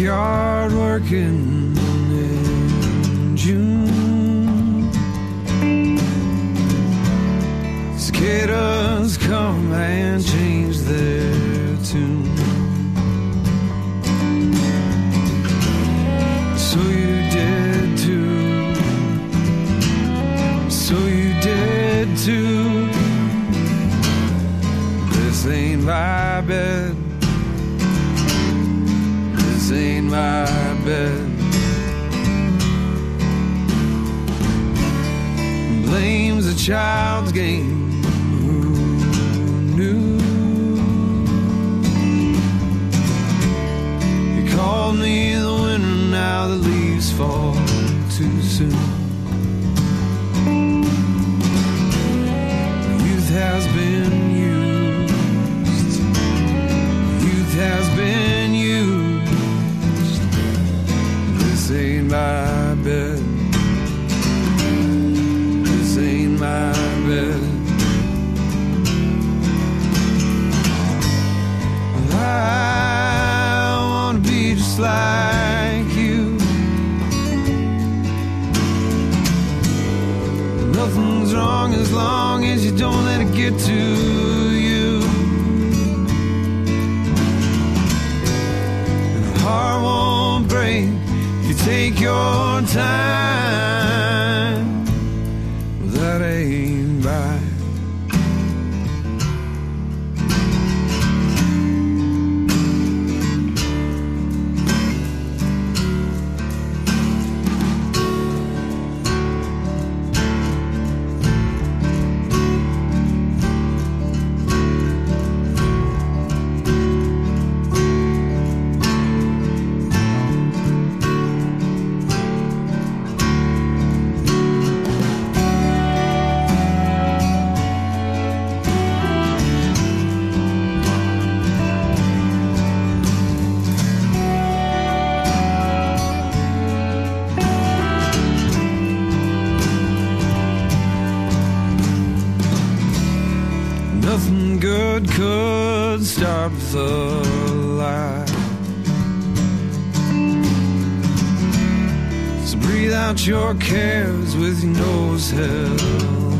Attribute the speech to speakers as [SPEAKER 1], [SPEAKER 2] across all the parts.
[SPEAKER 1] Backyard working in June. Cicadas come and change their child's game. With a lie. So breathe out your cares with your nose held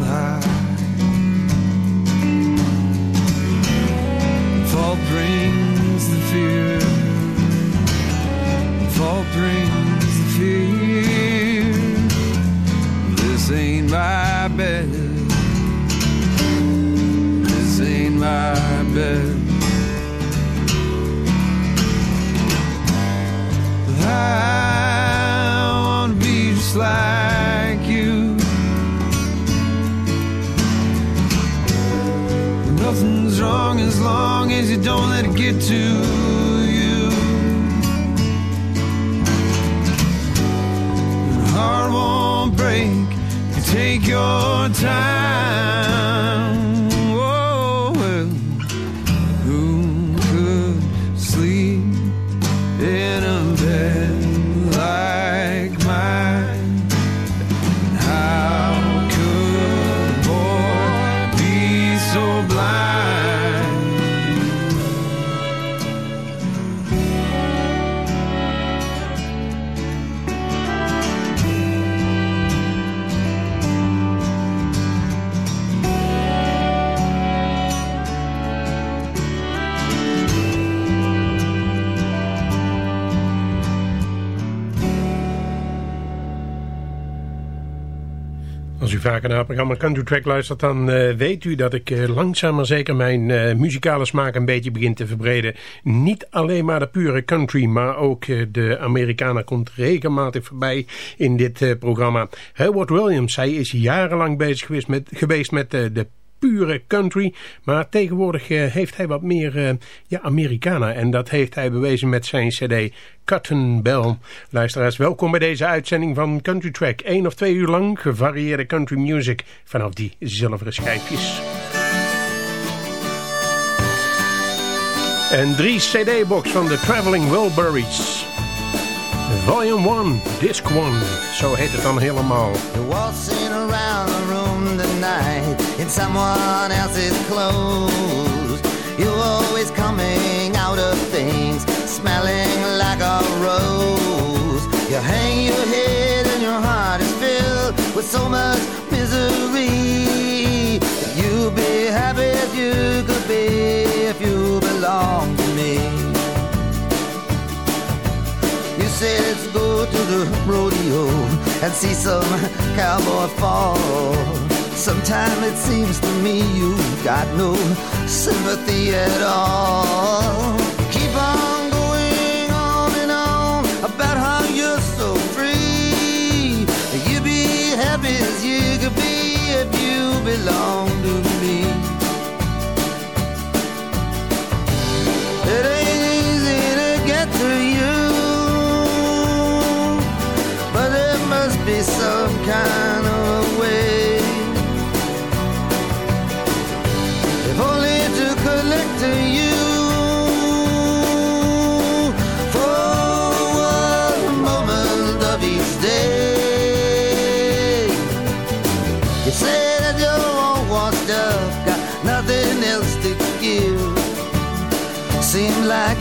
[SPEAKER 1] high. Fall brings the fear. Fall brings the fear. This ain't my bed. This ain't my bed. Long as you don't let it get to you. A heart won't break You take your time.
[SPEAKER 2] Vaker naar het programma Country Track luistert, dan eh, weet u dat ik uh, langzaam maar zeker mijn eh, muzikale smaak een beetje begin te verbreden. Niet alleen maar de pure country, maar ook de Amerikaner komt regelmatig voorbij in dit programma. Howard Williams, hij is jarenlang bezig geweest met, geweest met de pure country. Maar tegenwoordig uh, heeft hij wat meer uh, ja, Americana. En dat heeft hij bewezen met zijn cd Cotton Bell. Luisteraars, welkom bij deze uitzending van Country Track. Eén of twee uur lang gevarieerde country music vanaf die zilveren schijfjes. Een drie cd-box van de Traveling Wilburys. Volume 1, Disc 1, zo heet het dan helemaal.
[SPEAKER 3] Waltzing around the room in someone else's clothes. You're always coming out of things smelling like a rose. You hang your head and your heart is filled with so much misery. You'll be happy as you could be if you belong to me. You say let's go to the rodeo and see some cowboy fall. Sometimes it seems to me you've got no sympathy at all.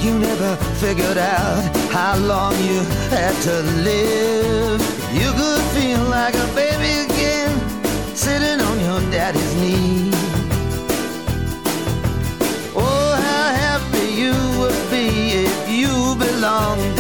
[SPEAKER 3] You never figured out how long you had to live. You could feel like a baby again, sitting on your daddy's knee. Oh, how happy you would be if you belonged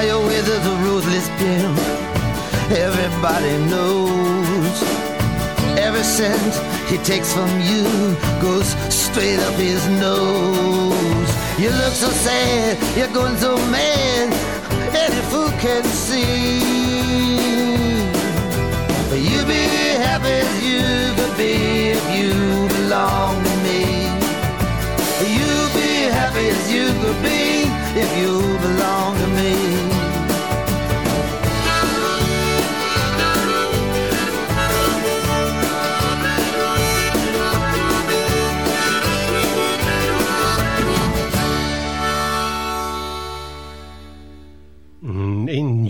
[SPEAKER 3] to me. The you're with is a ruthless pimp. Everybody knows. Every cent he takes from you goes straight up his nose. You look so sad, you're going so mad. Any fool can see. But you be happy as you could be if you belong to me. You be happy as you could be if you belong to me.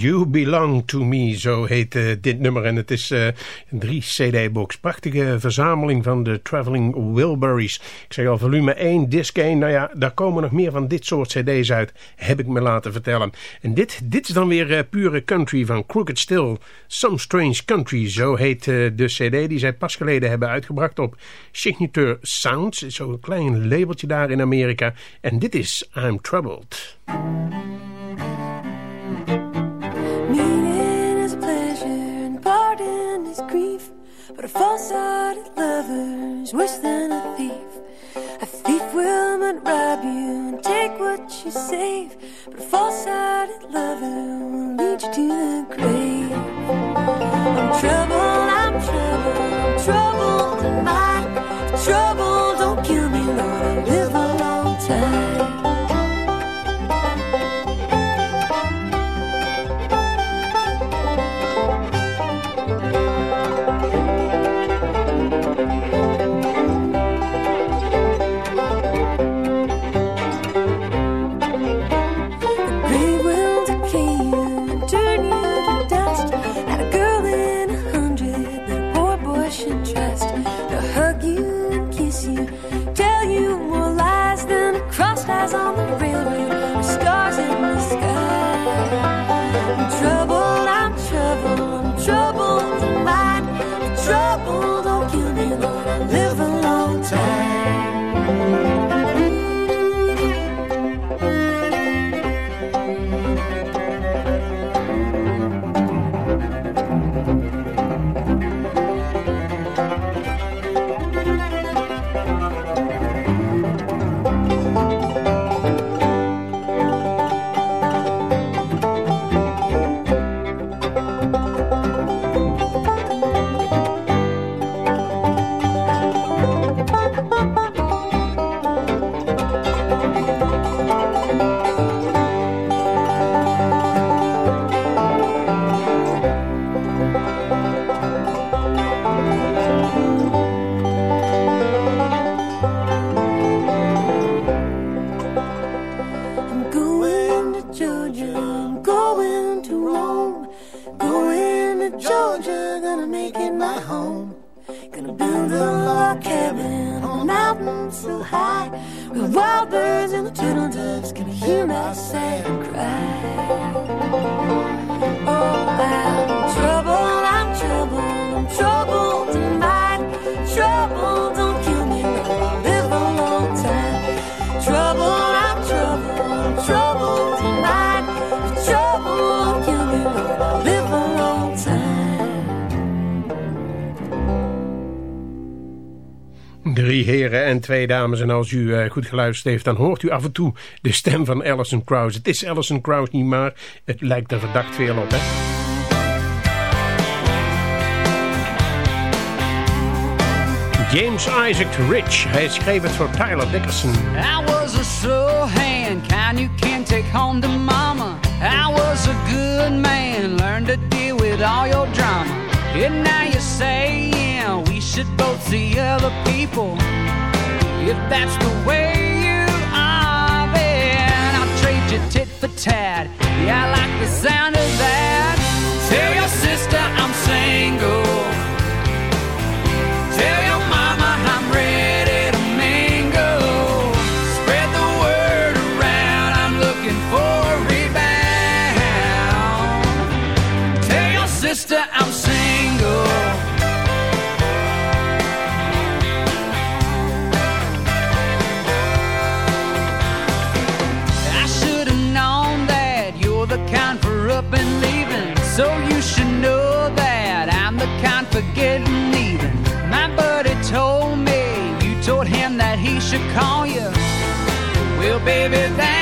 [SPEAKER 2] You Belong To Me, zo heet uh, dit nummer. En het is uh, een drie cd-box. Prachtige verzameling van de Traveling Wilburys. Ik zeg al, volume 1, disc 1. Nou ja, daar komen nog meer van dit soort cd's uit. Heb ik me laten vertellen. En dit, dit is dan weer uh, pure country van Crooked Still. Some Strange Country, zo heet de cd die zij pas geleden hebben uitgebracht op Signature Sounds. Zo'n klein labeltje daar in Amerika. En dit is I'm Troubled.
[SPEAKER 4] But a false-hearted lover's worse than a thief. A thief will but rob you and take what you save. But a false-hearted lover will lead you to the grave. I'm troubled, I'm troubled, I'm troubled in my trouble.
[SPEAKER 2] twee dames. En als u eh, goed geluisterd heeft, dan hoort u af en toe de stem van Alison Krauss. Het is Alison Krauss niet, maar het lijkt er verdacht veel op, hè? James Isaac Rich. Hij schreef het voor Tyler Dickerson.
[SPEAKER 5] I was a slow hand, kind you can take home to mama. I was a good man, learned to deal with all your drama. And now you say yeah, we should both see other people. if that's the way should call you. Well, baby,
[SPEAKER 2] that.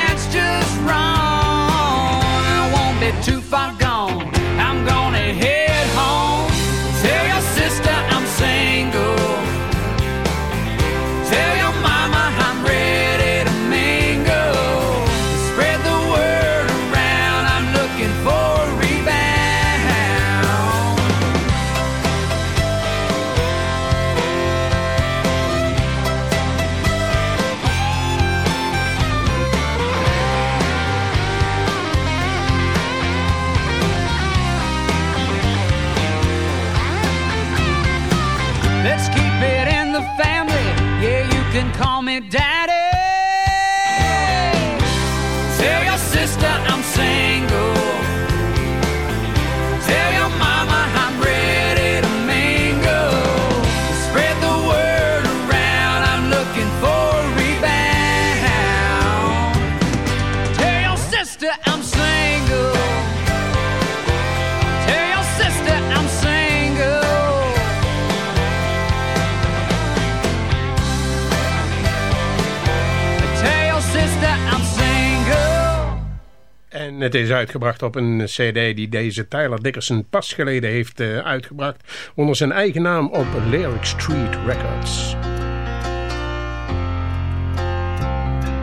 [SPEAKER 2] Het is uitgebracht op een cd die deze Tyler Dickerson pas geleden heeft uh, uitgebracht. Onder zijn eigen naam op Lyric Street Records.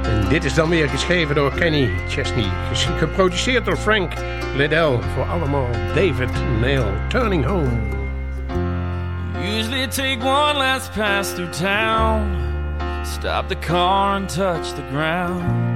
[SPEAKER 2] En dit is dan weer geschreven door Kenny Chesney. Geproduceerd door Frank Liddell. Voor allemaal David Nail. Turning Home.
[SPEAKER 1] Usually take one last pass through town. Stop the car and touch the ground.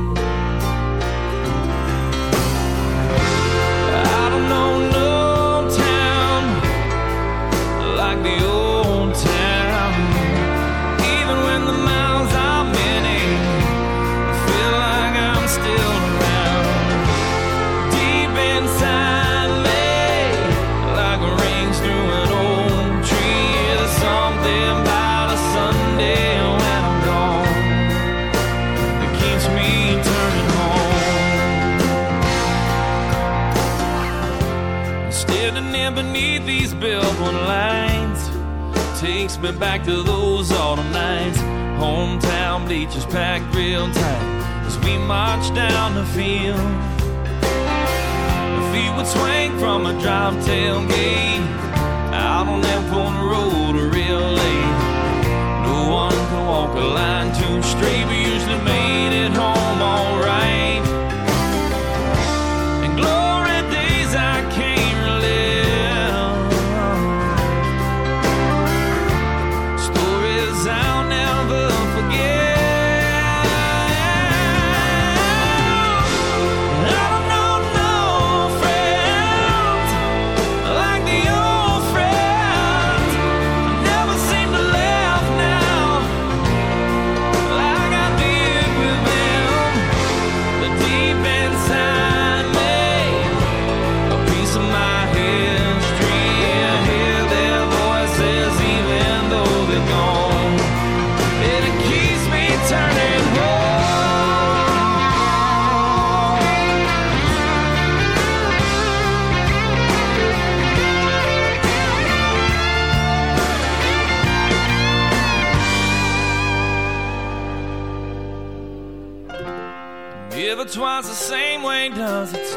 [SPEAKER 1] Me back to those autumn nights. Hometown bleachers packed real tight as we marched down the field. The feet would swing from a drive tailgate out on that corner road real late. No one could walk a line too straight.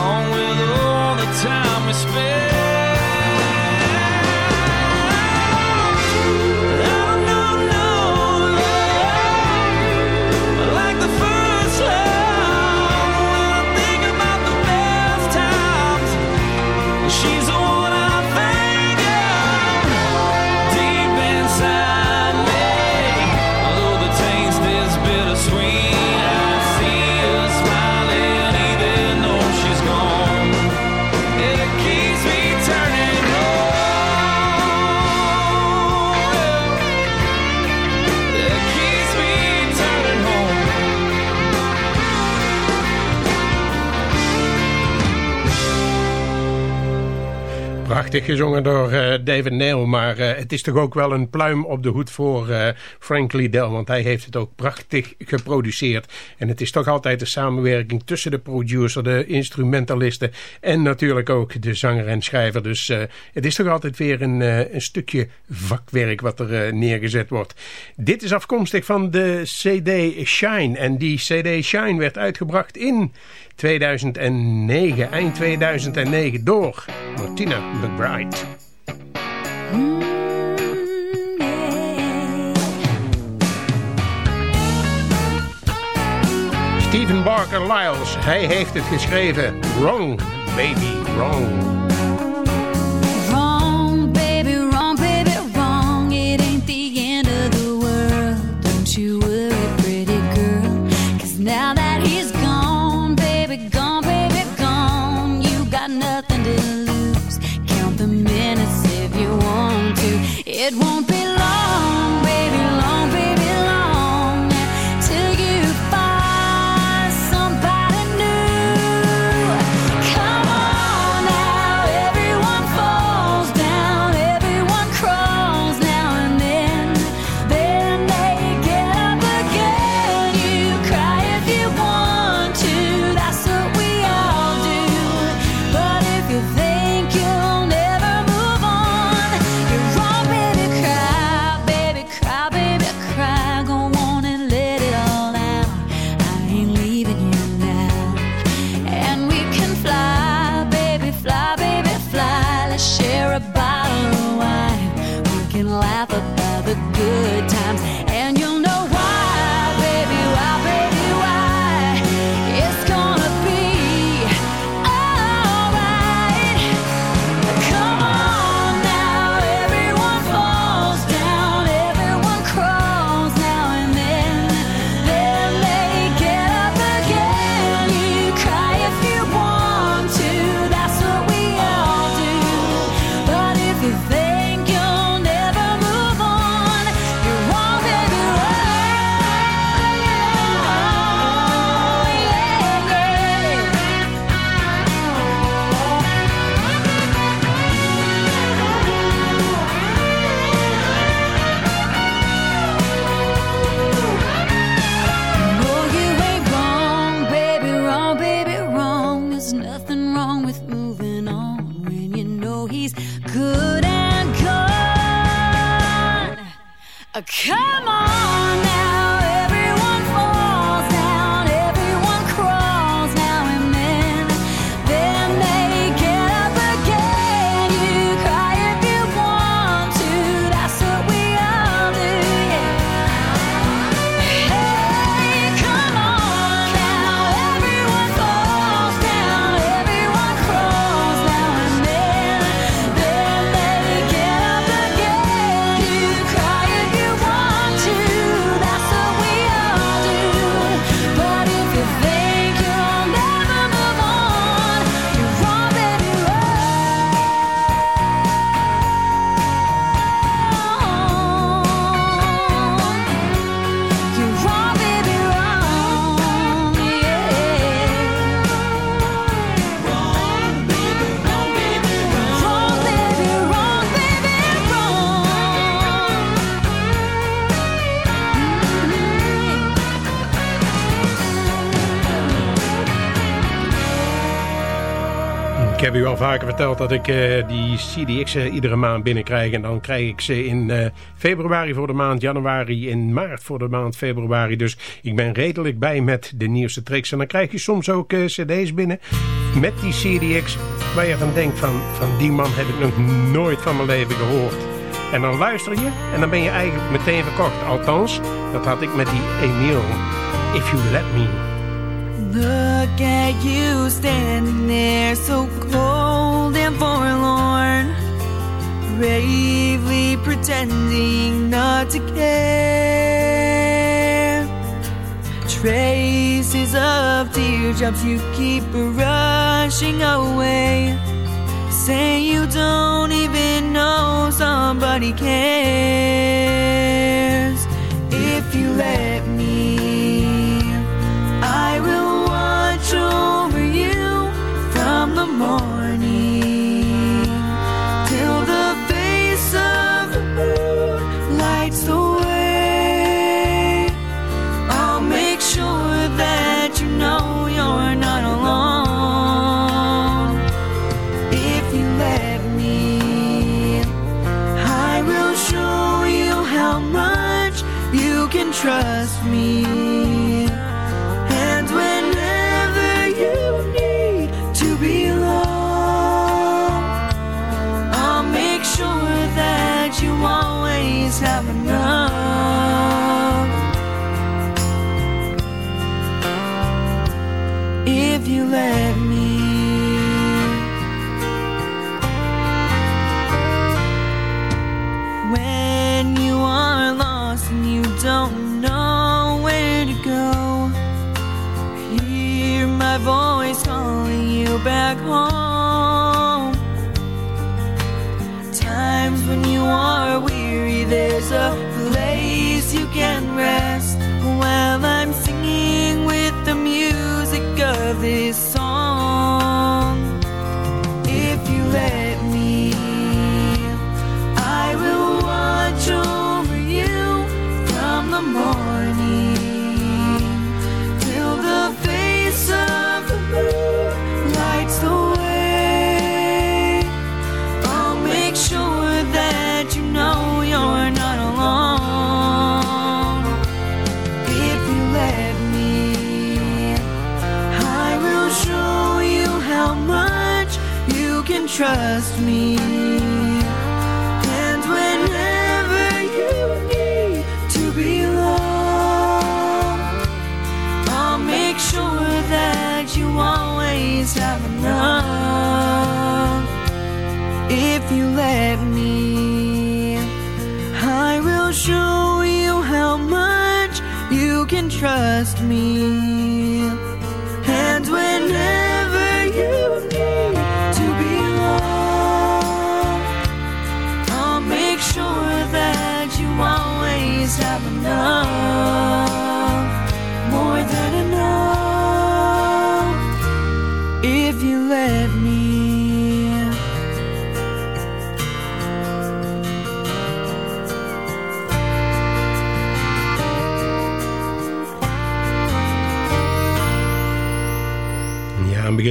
[SPEAKER 1] Along with the
[SPEAKER 2] gezongen door uh, David Neil, maar uh, het is toch ook wel een pluim op de hoed voor uh, Frank Liddell, want hij heeft het ook prachtig geproduceerd. En het is toch altijd de samenwerking tussen de producer, de instrumentalisten en natuurlijk ook de zanger en schrijver. Dus het is toch altijd weer een, een stukje vakwerk wat er neergezet wordt. Dit is afkomstig van de CD Shine en die CD Shine werd uitgebracht in 2009, eind 2009, door Martina McBride.
[SPEAKER 6] Stephen Barker Lyles, hij heeft het geschreven. Wrong, baby, wrong. Vaker verteld dat ik uh, die CDX uh, iedere maand binnenkrijg. En dan krijg ik ze in uh, februari voor de maand januari, in maart voor de maand februari. Dus ik ben redelijk bij met de nieuwste tricks. En dan krijg je soms ook cd's binnen met die CDX. Waar je van denkt van, van die man heb ik nog nooit van mijn leven gehoord. En dan luister je en dan ben je eigenlijk meteen verkocht. Althans, dat had ik met die Emile. If You Let Me.
[SPEAKER 7] Look at you standing there so cold and forlorn. Bravely pretending not to care. Traces of teardrops you keep rushing away. Say you don't even know somebody cares trust me.
[SPEAKER 8] And whenever you need to belong, I'll make sure that you always have enough. If you let me, I will show you how much you can trust me.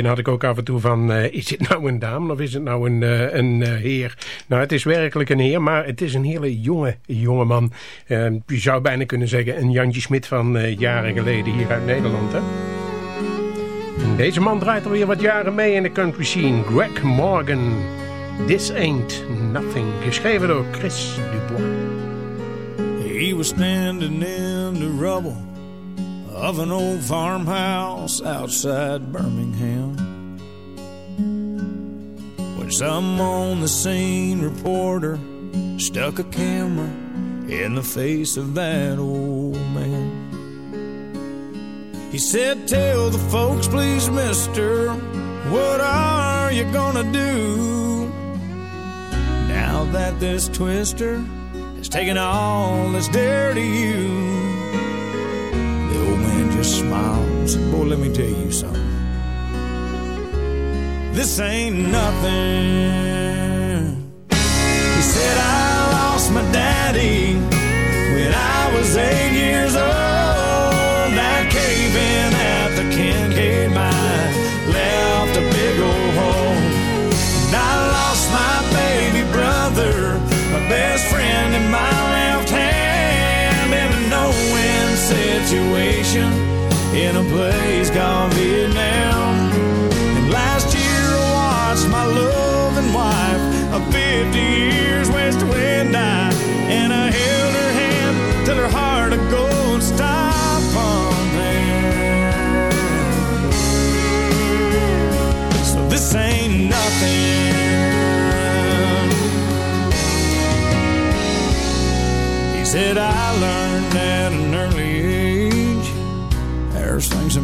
[SPEAKER 2] Had ik ook af en toe van, eh, is het nou een dame of is het nou een, eh, een eh, heer? Nou, het is werkelijk een heer, maar het is een hele jonge, jonge man. Je zou bijna kunnen zeggen een Jantje Smit van jaren geleden hier uit Nederland, hè? Deze man draait alweer wat jaren mee in de country scene. Greg Morgan, This Ain't Nothing. Geschreven door Chris Dubois.
[SPEAKER 1] He was standing in the rubble of an old farmhouse outside Birmingham. When some on the scene reporter stuck a camera in the face of that old man. He said, Tell the folks, please, mister, what are you gonna do now that this twister has taken all that's dear to you? Let me tell you something. This ain't nothing. He said, I lost my daddy when I was eight years old. That cave in at the Kincaid mine left a big old hole. And I lost my baby brother, my best friend in my left hand, in a no-win situation in a place called Vietnam. And last year I watched my loving wife of 50 years west wind die, and I held her hand till her heart of gold stopped pumping. So this ain't nothing. He said I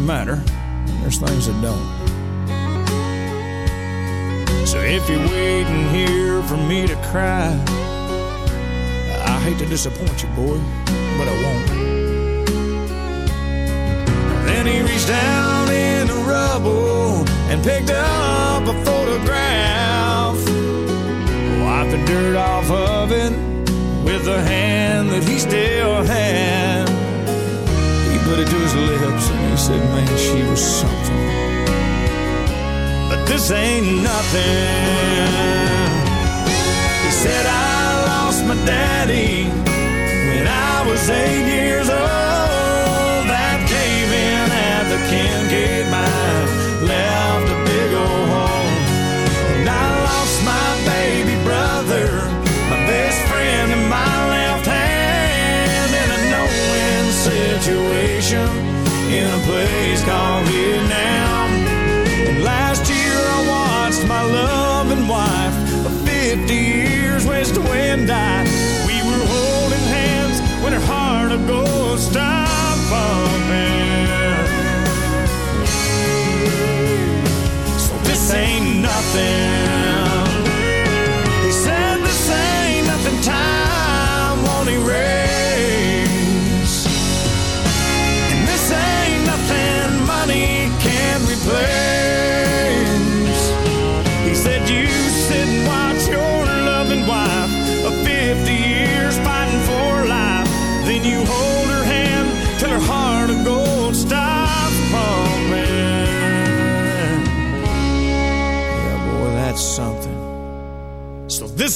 [SPEAKER 1] matter there's things that don't. So if you're waiting here for me to cry, I hate to disappoint you, boy, but I won't. Then he reached down in the rubble and picked up a photograph. Wiped the dirt off of it with the hand that he still had. Put it to his lips and he said, Man, she was something. But this ain't nothing. He said, I lost my daddy when I was eight years old. That cave in at the Kincaid wind die. We were holding hands when her heart of gold stopped pumping. So this ain't nothing.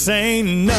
[SPEAKER 1] Ain't nothing.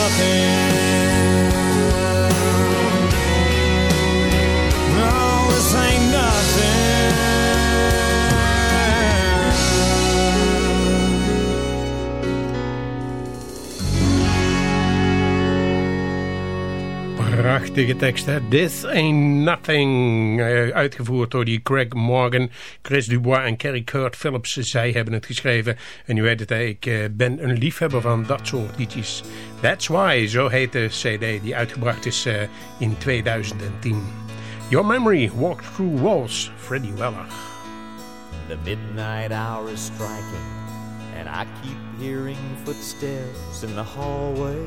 [SPEAKER 2] Prachtige tekst, hè? This Ain't Nothing. Uh, uitgevoerd door die Craig Morgan, Chris Dubois en Kerry Kurt Phillips. Zij hebben het geschreven. En u weet het, ik uh, ben een liefhebber van dat soort liedjes. That's Why, zo heet de cd die uitgebracht is uh, in 2010. Your Memory, Walk Through Walls, Freddie Weller.
[SPEAKER 9] The midnight hour is striking And I keep hearing footsteps in the hallway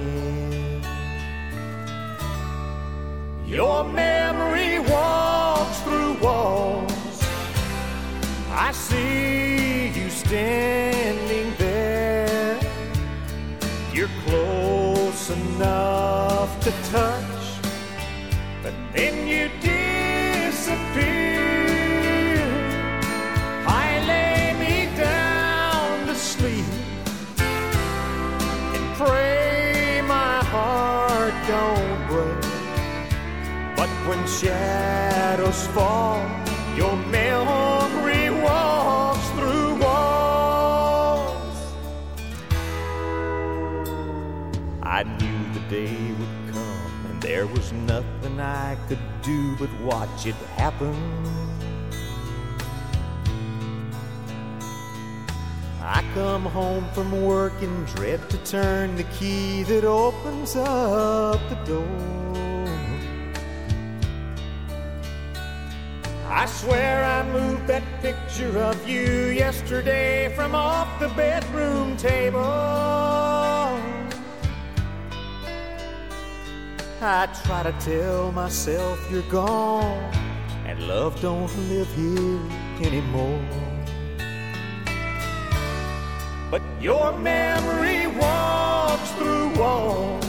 [SPEAKER 9] Your memory walks through walls. I see you standing there. You're close enough to touch, shadows fall, your memory walks through walls. I knew the day would come, and there was nothing I could do but watch it happen. I come home from work and dread to turn the key that opens up the door. I swear I moved that picture of you yesterday from off the bedroom table. I try to tell myself you're gone and love don't live here anymore. But your memory walks through walls.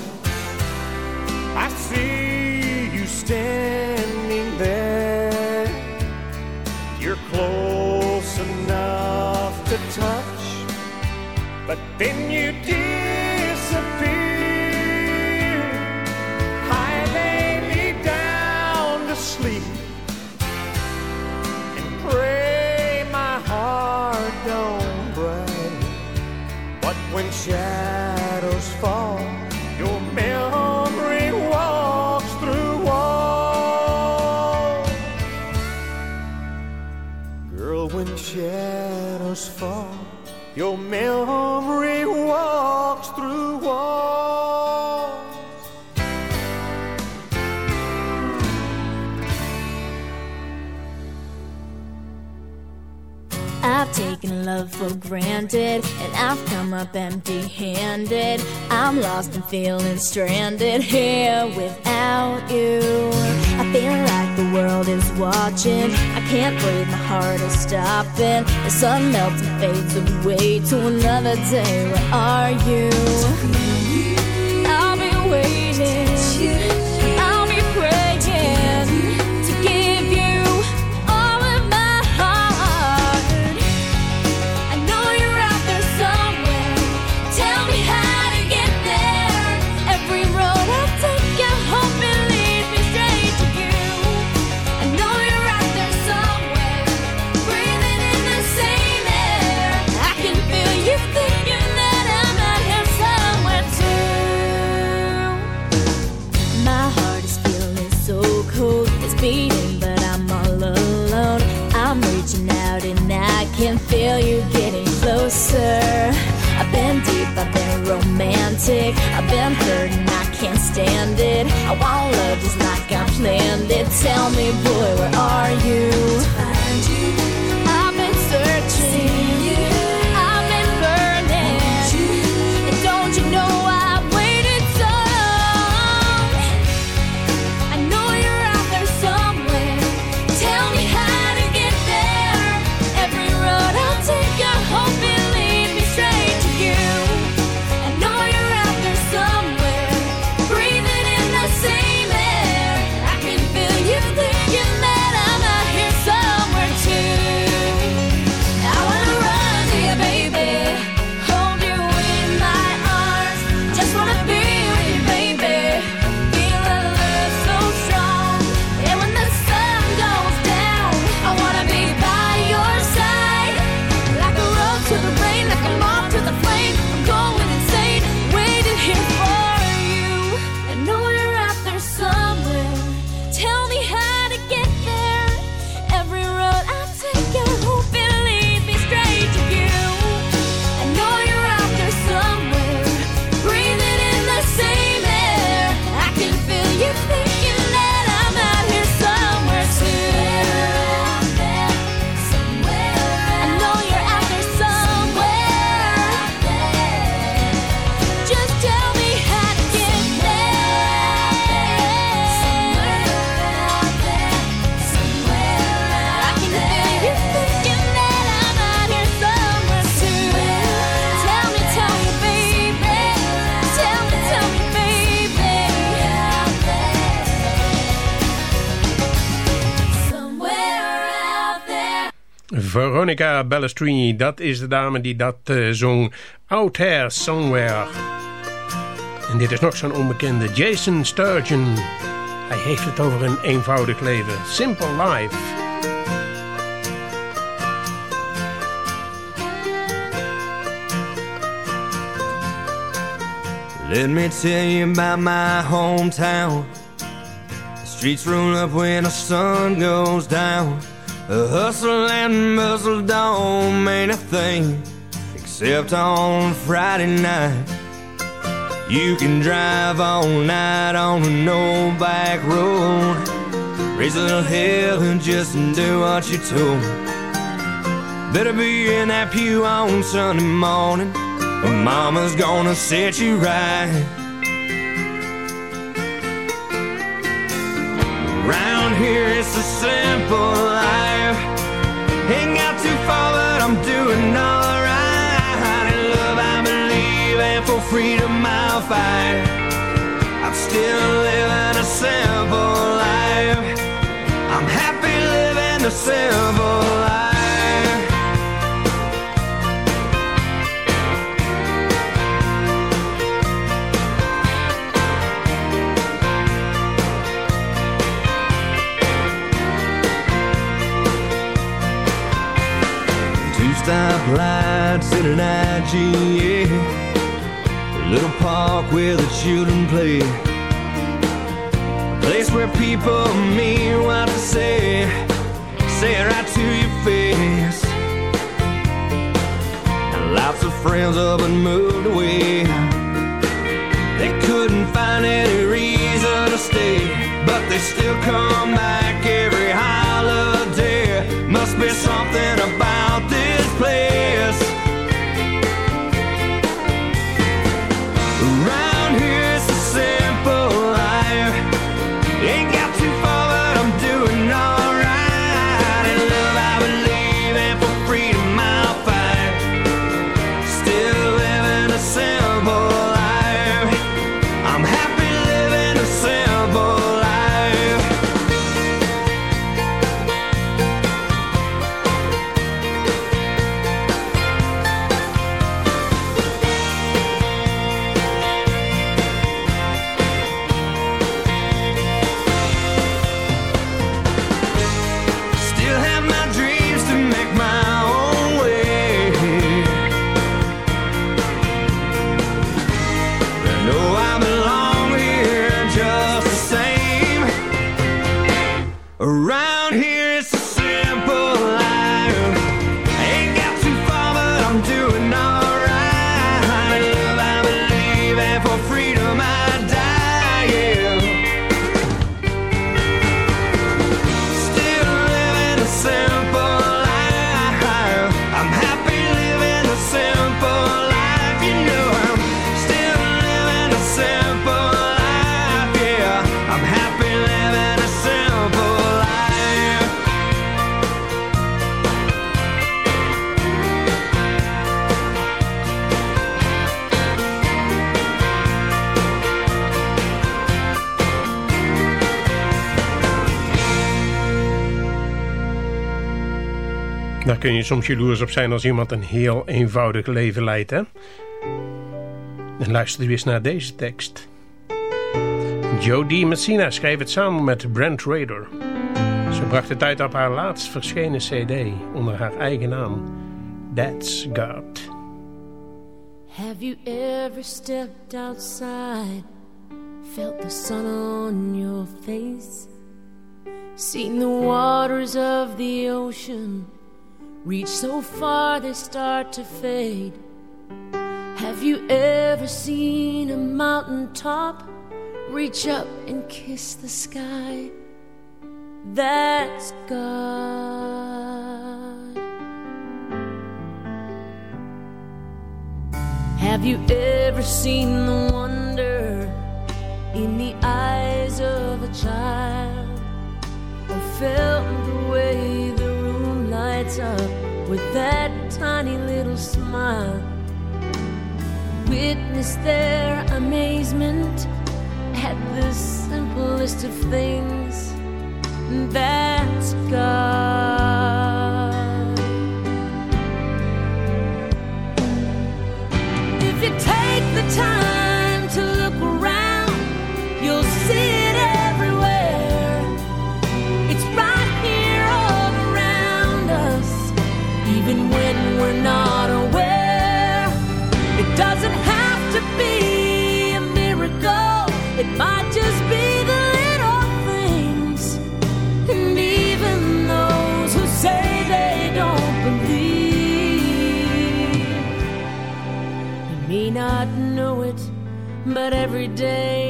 [SPEAKER 9] I see you standing but then you disappear. I lay me down to sleep and pray my heart don't break. But when shadows fall, your memory walks through walls. Girl, when shadows fall, your memory walks through walls.
[SPEAKER 8] I've taken love for granted and I've come up empty handed. I'm lost and feeling stranded here without you. I feel like the world is watching. I can't breathe, my heart is stopping. The sun melts and fades away to another day. Where are you? I've been hurt and I can't stand it. I want love just like I planned it. Tell me, boy, where are you?
[SPEAKER 2] Veronica Ballestrini, dat is de dame die dat uh, zong Out There Somewhere. En dit is nog zo'n onbekende Jason Sturgeon. Hij heeft het over een eenvoudig leven. Simple life.
[SPEAKER 3] Let me tell you about my hometown. The streets roll up when the sun goes down. The hustle and bustle don't mean a thing except on Friday night. You can drive all night on a no back road. Raise a little hell and just do what you're told. Better be in that pew on Sunday morning. Or mama's gonna set you right. Around here it's a simple life. Ain't got too far, but I'm doing alright. In love, I believe, and for freedom, I'll fight. I'm still living a simple life. I'm happy living a simple life. Stoplights in an IGA. A little park where the children play. A place where people mean what to say. Say it right to your face. And lots of friends up and moved away. They couldn't find any reason to stay, but they still come back every holiday. Must be something
[SPEAKER 2] kun je soms jaloers op zijn als iemand een heel eenvoudig leven leidt, hè? En luister eens naar deze tekst. Jodie Messina schreef het samen met Brent Rader. Ze bracht het uit op haar laatst verschenen cd onder haar eigen naam. That's God.
[SPEAKER 8] Have you ever stepped outside, felt the sun on your face, seen the waters of the ocean reach so far they start to fade? Have you ever seen a mountain top reach up and kiss the sky? That's God. Have you ever seen the wonder in the eyes of a child? Or felt the way the lights up with that tiny little smile. Witness their amazement at the simplest of things. That's God. If you take the time. but every day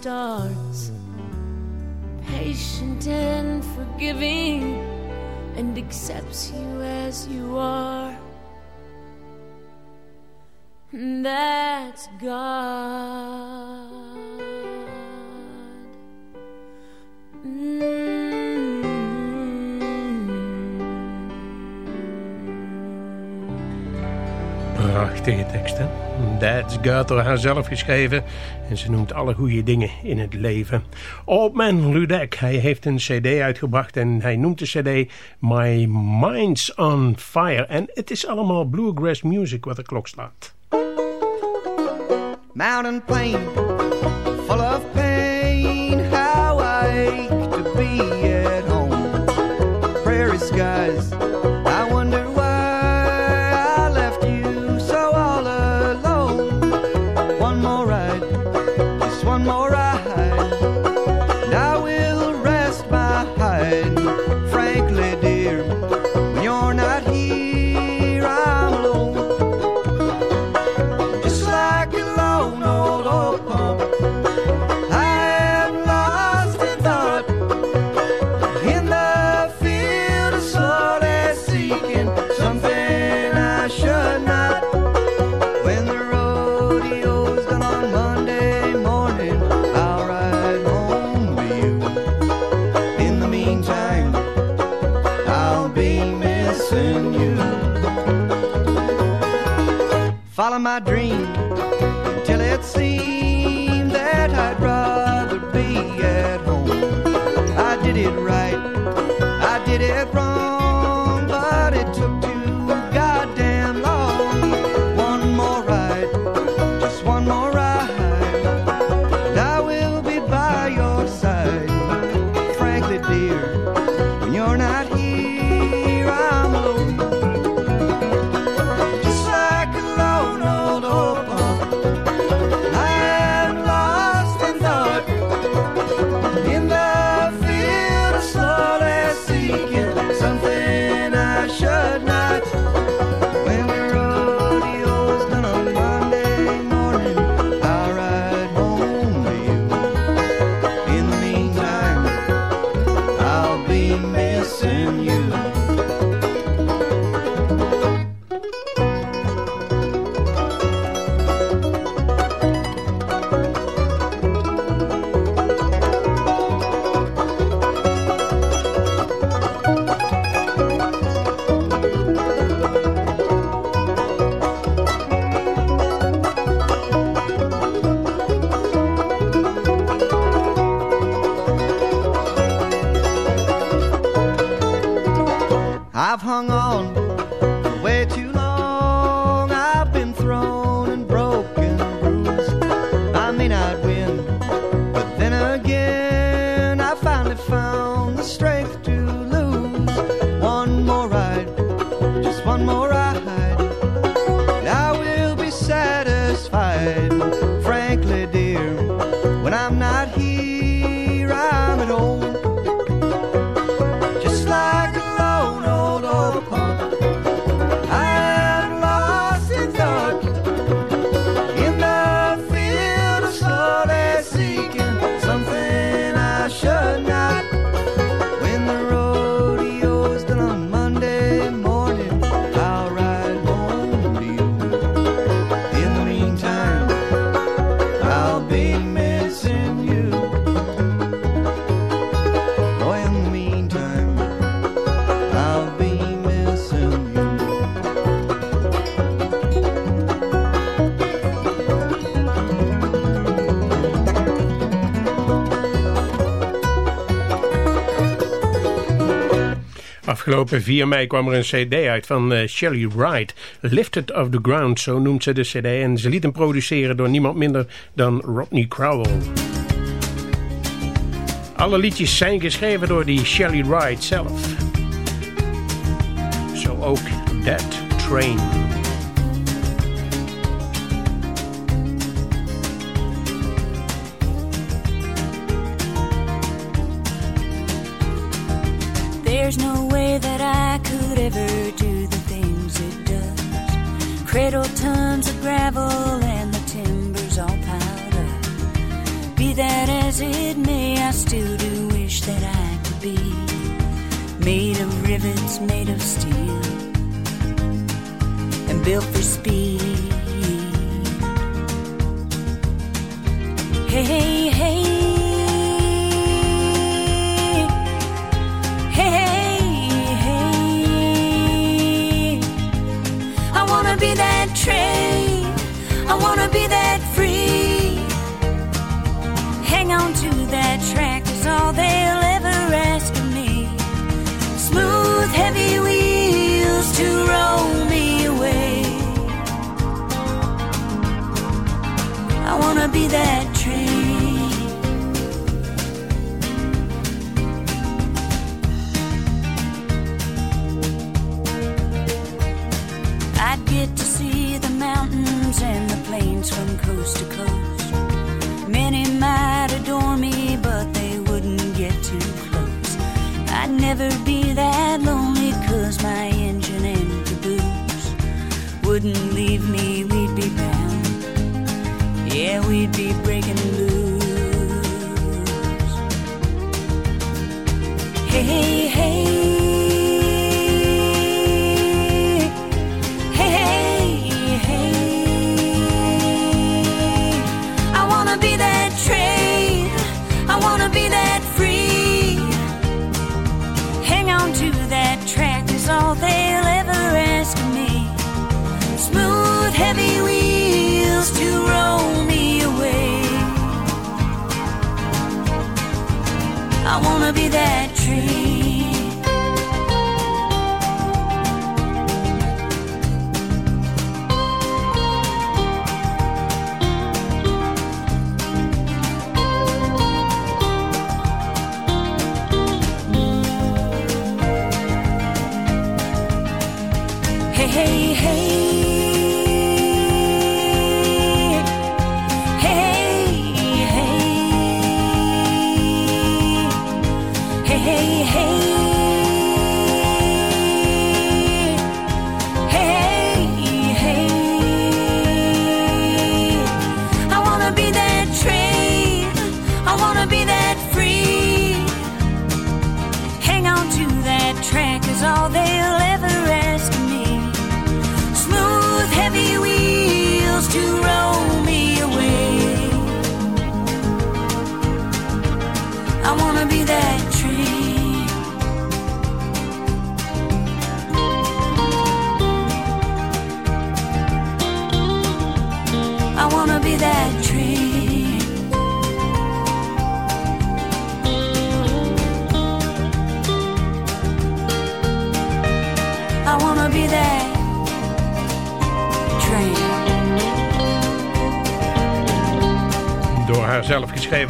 [SPEAKER 8] stars, patient and forgiving, and accepts you as you are. That's God.
[SPEAKER 2] Mm. Prachtige teksten. That's Gutter, haar zelf geschreven. En ze noemt alle goede dingen in het leven. Old Man Ludek, hij heeft een cd uitgebracht en hij noemt de cd My Mind's on Fire. En het is allemaal bluegrass music wat de klok slaat.
[SPEAKER 10] Mountain Plain
[SPEAKER 2] Afgelopen 4 mei kwam er een cd uit van uh, Shelley Wright. Lifted of the Ground, zo noemt ze de cd. En ze liet hem produceren door niemand minder dan Rodney Crowell. Alle liedjes zijn geschreven door die Shelley Wright zelf. Zo ook That Train.
[SPEAKER 6] Made of rivets, made of steel, and built for speed. Hey, hey, Yeah, Hey, hey,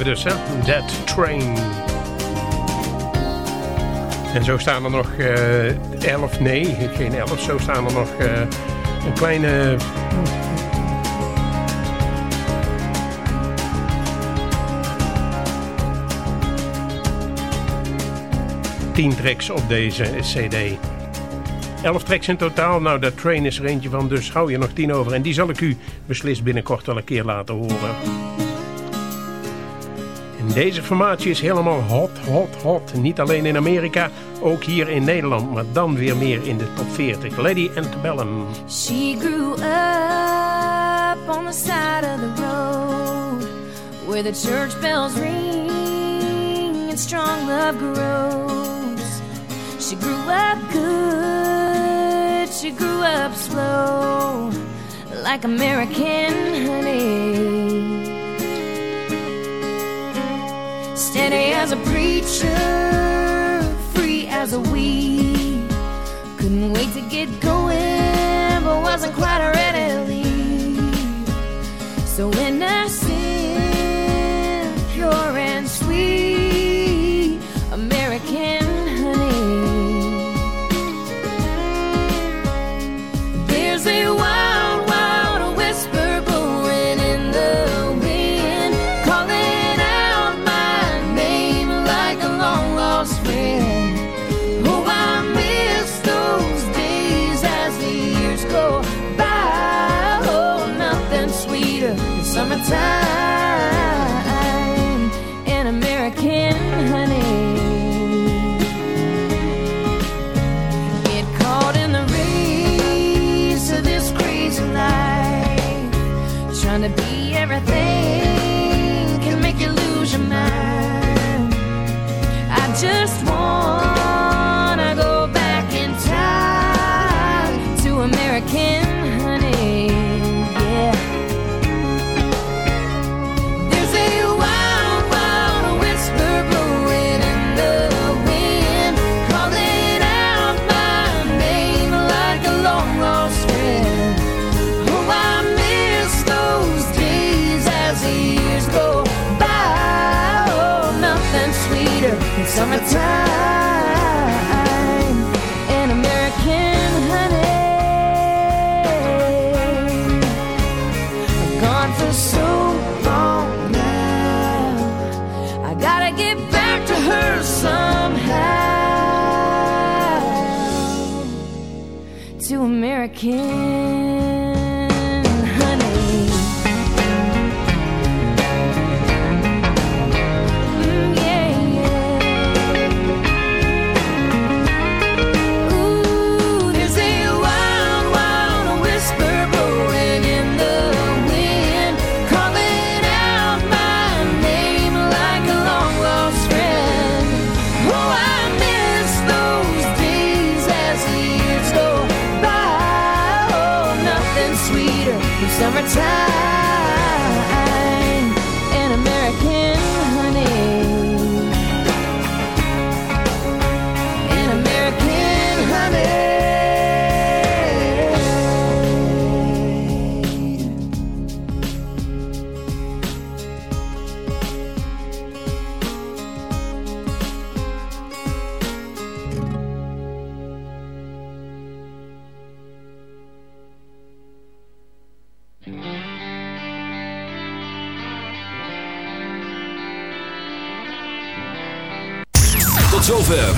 [SPEAKER 2] dus, hè? That Train. En zo staan er nog eh, elf, nee, geen elf. Zo staan er nog eh, een kleine... Tien tracks op deze cd. Elf tracks in totaal. Nou, dat train is er eentje van, dus hou je nog tien over. En die zal ik u beslist binnenkort wel een keer laten horen. Deze formatie is helemaal hot, hot, hot. Niet alleen in Amerika, ook hier in Nederland. Maar dan weer meer in de top 40. Lady Antebellum.
[SPEAKER 6] She grew up on the side of the road where the church bells ring and strong love grows. She grew up good, she grew up slow, like American honey. Steady as a preacher, free as a weed.
[SPEAKER 8] Couldn't wait to get going, but wasn't quite ready to leave. So when I summertime and American honey. I've gone for so long now. I gotta get back to her somehow. To American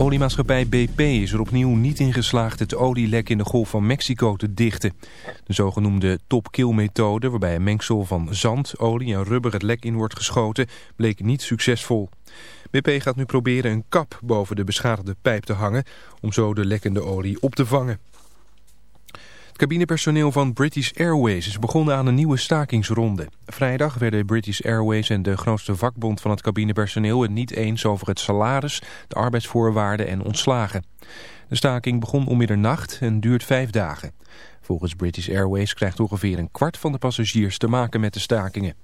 [SPEAKER 11] Oliemaatschappij BP is er opnieuw niet in geslaagd het olielek in de Golf van Mexico te dichten. De zogenoemde top-kill-methode, waarbij een mengsel van zand, olie en rubber het lek in wordt geschoten, bleek niet succesvol. BP gaat nu proberen een kap boven de beschadigde pijp te hangen om zo de lekkende olie op te vangen. Cabinepersoneel van British Airways is begonnen aan een nieuwe stakingsronde. Vrijdag werden British Airways en de grootste vakbond van het cabinepersoneel het niet eens over het salaris, de arbeidsvoorwaarden en ontslagen. De staking begon om middernacht en duurt vijf dagen. Volgens British Airways krijgt ongeveer een kwart van de passagiers te maken met de stakingen.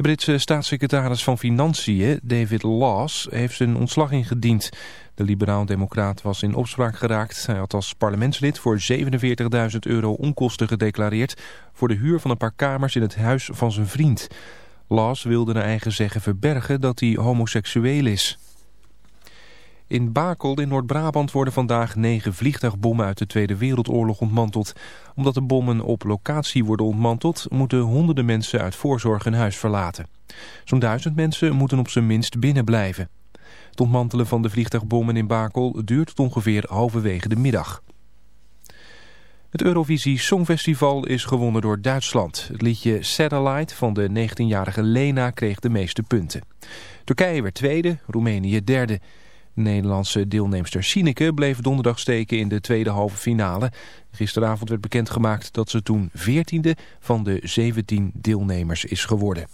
[SPEAKER 11] De Britse staatssecretaris van Financiën, David Laws, heeft zijn ontslag ingediend. De liberaal-democraat was in opspraak geraakt. Hij had als parlementslid voor 47.000 euro onkosten gedeclareerd... voor de huur van een paar kamers in het huis van zijn vriend. Laws wilde naar eigen zeggen verbergen dat hij homoseksueel is. In Bakel in Noord-Brabant worden vandaag negen vliegtuigbommen uit de Tweede Wereldoorlog ontmanteld. Omdat de bommen op locatie worden ontmanteld, moeten honderden mensen uit voorzorg hun huis verlaten. Zo'n duizend mensen moeten op zijn minst binnen blijven. Het ontmantelen van de vliegtuigbommen in Bakel duurt tot ongeveer halverwege de middag. Het Eurovisie Songfestival is gewonnen door Duitsland. Het liedje Satellite van de 19-jarige Lena kreeg de meeste punten. Turkije werd tweede, Roemenië derde. De Nederlandse deelnemster Sineke bleef donderdag steken in de tweede halve finale. Gisteravond werd bekendgemaakt dat ze toen 14e van de 17 deelnemers is geworden.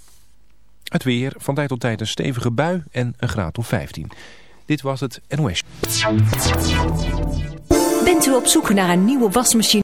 [SPEAKER 11] Het weer, van tijd tot tijd een stevige bui en een graad of 15. Dit was het NOS.
[SPEAKER 12] Bent u op zoek naar een nieuwe wasmachine?